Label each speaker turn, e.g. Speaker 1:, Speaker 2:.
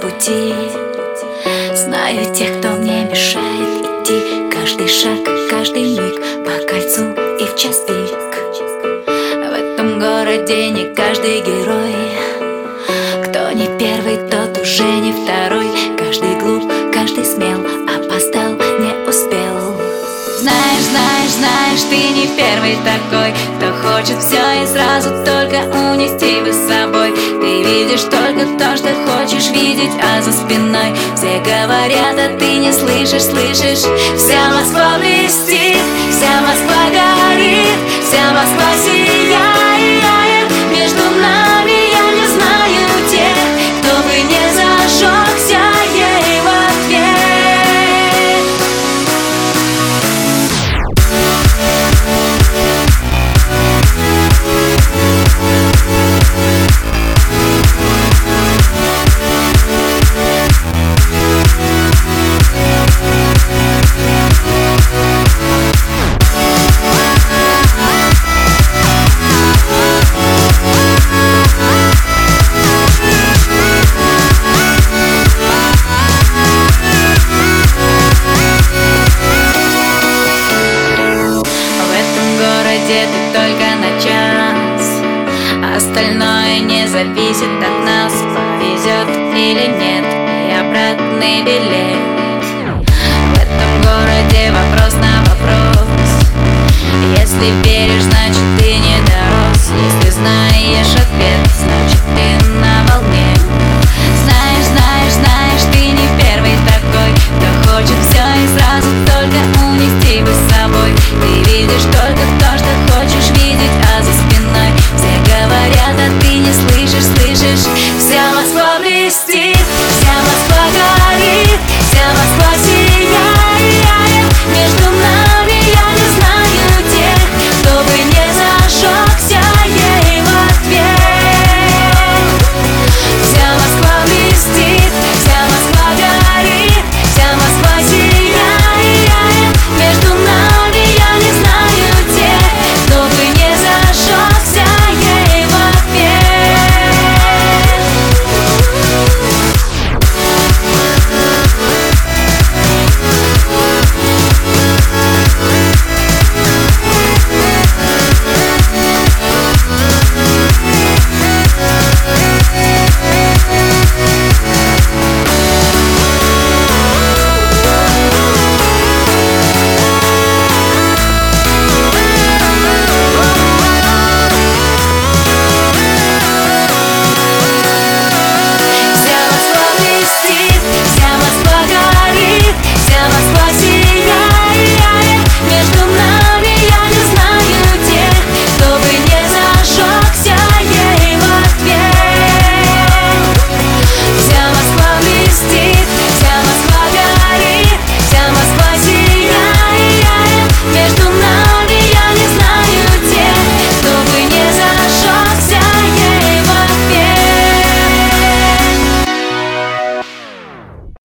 Speaker 1: пути. Знаю тех, кто мне мешает идти. Каждый шаг, каждый миг по кольцу и в час пик. В этом городе не каждый герой. Кто не первый, тот уже не второй. Каждый глуп, каждый смел, опоздал, не успел. Знаешь, знаешь, знаешь, ты не первый такой Кто хочет все и сразу только унести бы с собой. Ты видишь только видеть, а за спиной Все говорят, а ты не слышишь, слышишь. Вся Москва блестит, tai viisi, että